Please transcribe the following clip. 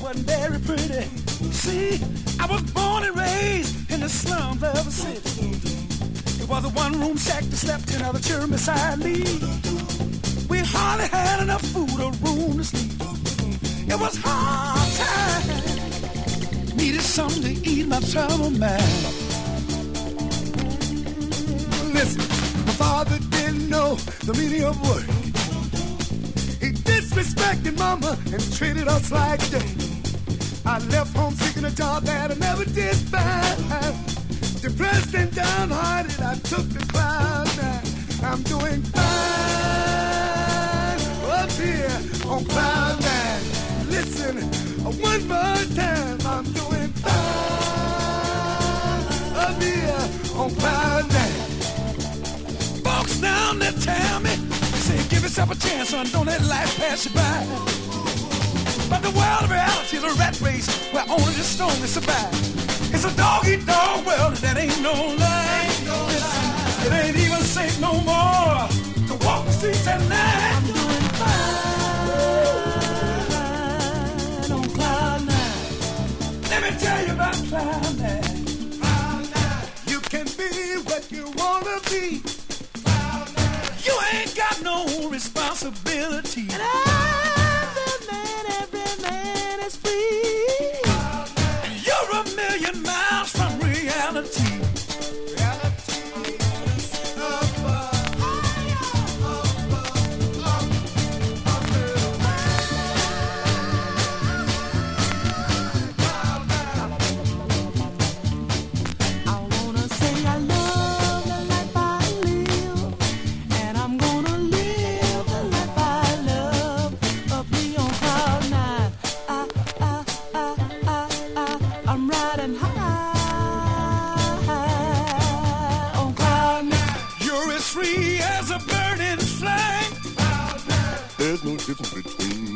wasn't very pretty. See, I was born and raised in the slums of a city. It was a one-room shack that slept in other children beside me. We hardly had enough food or room to sleep. It was hard time. Needed something to ease my trouble man. Listen, my father didn't know the meaning of work. Disrespected mama and treated us like dirt. I left home seeking a job that I never did find. Depressed and downhearted, I took the cloud nine. I'm doing fine up here on cloud nine. Listen, one more time, I'm doing fine up here on cloud nine. Folks down say give yourself a chance, son, don't let life pass you by. But the world of reality is a rat race where only the strongest survive. It's a dog eat dog world and that ain't no lie. It ain't even safe no more to walk the streets at night. I'm doing fine on cloud nine. Let me tell you about cloud nine. Bird